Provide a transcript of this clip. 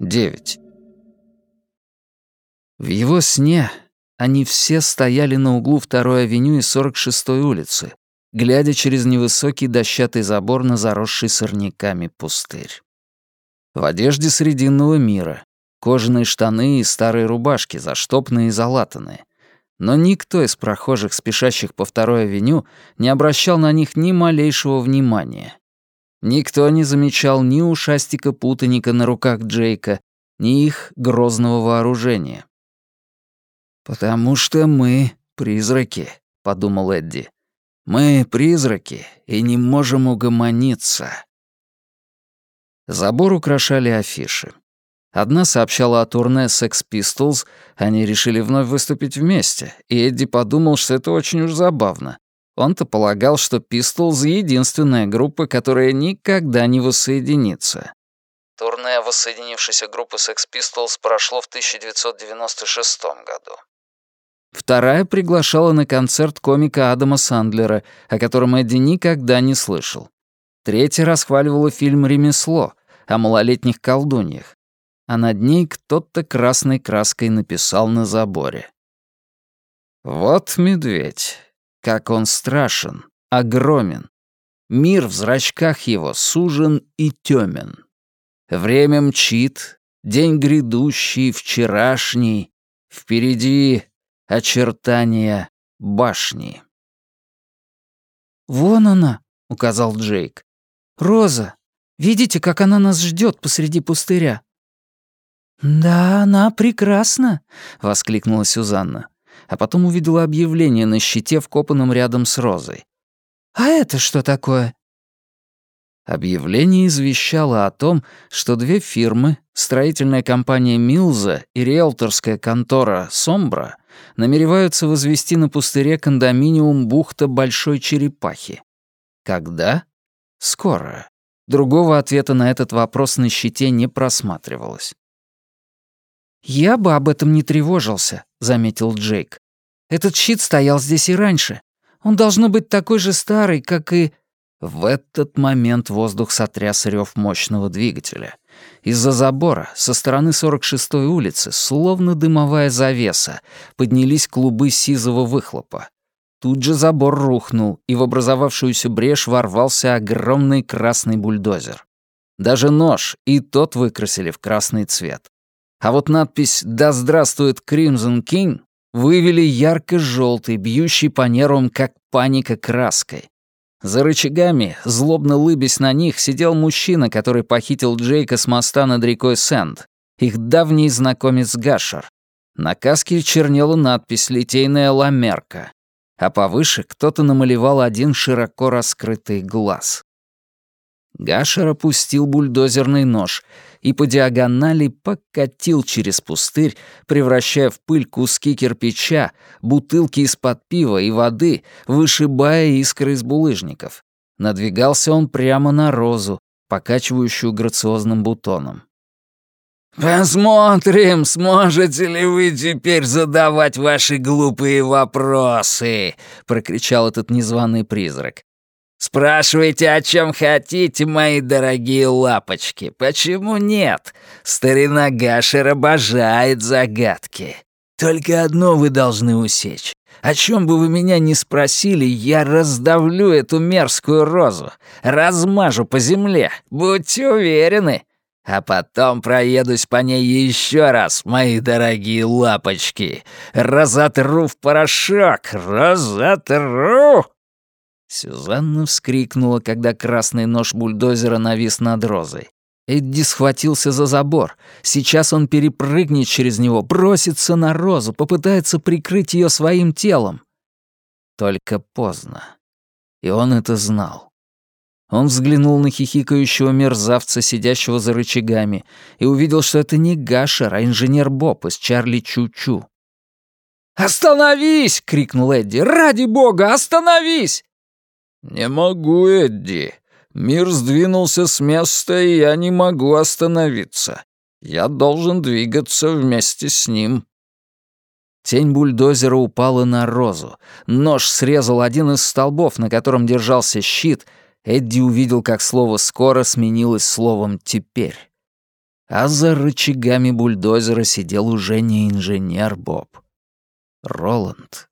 9. В его сне они все стояли на углу 2-й авеню и 46-й улицы, глядя через невысокий дощатый забор на заросший сорняками пустырь. В одежде Срединного мира, кожаные штаны и старые рубашки, заштопанные и залатанные. Но никто из прохожих, спешащих по второй авеню, не обращал на них ни малейшего внимания. Никто не замечал ни ушастика-путаника на руках Джейка, ни их грозного вооружения. «Потому что мы призраки», — подумал Эдди. «Мы призраки и не можем угомониться». Забор украшали афиши. Одна сообщала о турне Sex Pistols, они решили вновь выступить вместе, и Эдди подумал, что это очень уж забавно. Он-то полагал, что Pistols — единственная группа, которая никогда не воссоединится. Турне воссоединившейся группы Sex Pistols прошло в 1996 году. Вторая приглашала на концерт комика Адама Сандлера, о котором Эдди никогда не слышал. Третья расхваливала фильм «Ремесло» о малолетних колдуньях. А над ней кто-то красной краской написал на заборе. «Вот медведь. Как он страшен, огромен. Мир в зрачках его сужен и тёмен. Время мчит, день грядущий, вчерашний, Впереди очертания башни. «Вон она», — указал Джейк. «Роза, видите, как она нас ждет посреди пустыря?» «Да, она прекрасна», — воскликнула Сюзанна а потом увидела объявление на щите, вкопанном рядом с розой. «А это что такое?» Объявление извещало о том, что две фирмы, строительная компания «Милза» и риэлторская контора «Сомбра» намереваются возвести на пустыре кондоминиум «Бухта Большой Черепахи». Когда? Скоро. Другого ответа на этот вопрос на щите не просматривалось. «Я бы об этом не тревожился», — заметил Джейк. «Этот щит стоял здесь и раньше. Он должно быть такой же старый, как и...» В этот момент воздух сотряс рев мощного двигателя. Из-за забора, со стороны 46-й улицы, словно дымовая завеса, поднялись клубы сизого выхлопа. Тут же забор рухнул, и в образовавшуюся брешь ворвался огромный красный бульдозер. Даже нож и тот выкрасили в красный цвет. А вот надпись «Да здравствует Кримзон Кинг» вывели ярко-желтый, бьющий по нервам, как паника краской. За рычагами, злобно лыбясь на них, сидел мужчина, который похитил Джейка с моста над рекой Сэнд, их давний знакомец Гашер. На каске чернела надпись «Литейная ламерка», а повыше кто-то намалевал один широко раскрытый глаз. Гашер опустил бульдозерный нож и по диагонали покатил через пустырь, превращая в пыль куски кирпича, бутылки из-под пива и воды, вышибая искры из булыжников. Надвигался он прямо на розу, покачивающую грациозным бутоном. «Посмотрим, сможете ли вы теперь задавать ваши глупые вопросы!» — прокричал этот незваный призрак. Спрашивайте, о чем хотите, мои дорогие лапочки. Почему нет? Старина Гашер обожает загадки. Только одно вы должны усечь. О чем бы вы меня ни спросили, я раздавлю эту мерзкую розу, размажу по земле, будьте уверены. А потом проедусь по ней еще раз, мои дорогие лапочки. Разотру в порошок, разотру!» Сюзанна вскрикнула, когда красный нож бульдозера навис над розой. Эдди схватился за забор. Сейчас он перепрыгнет через него, бросится на розу, попытается прикрыть ее своим телом. Только поздно. И он это знал. Он взглянул на хихикающего мерзавца, сидящего за рычагами, и увидел, что это не Гашер, а инженер Боб из Чарли Чу-Чу. «Остановись!» — крикнул Эдди. «Ради бога, остановись!» «Не могу, Эдди. Мир сдвинулся с места, и я не могу остановиться. Я должен двигаться вместе с ним». Тень бульдозера упала на розу. Нож срезал один из столбов, на котором держался щит. Эдди увидел, как слово «скоро» сменилось словом «теперь». а за рычагами бульдозера сидел уже не инженер Боб. Роланд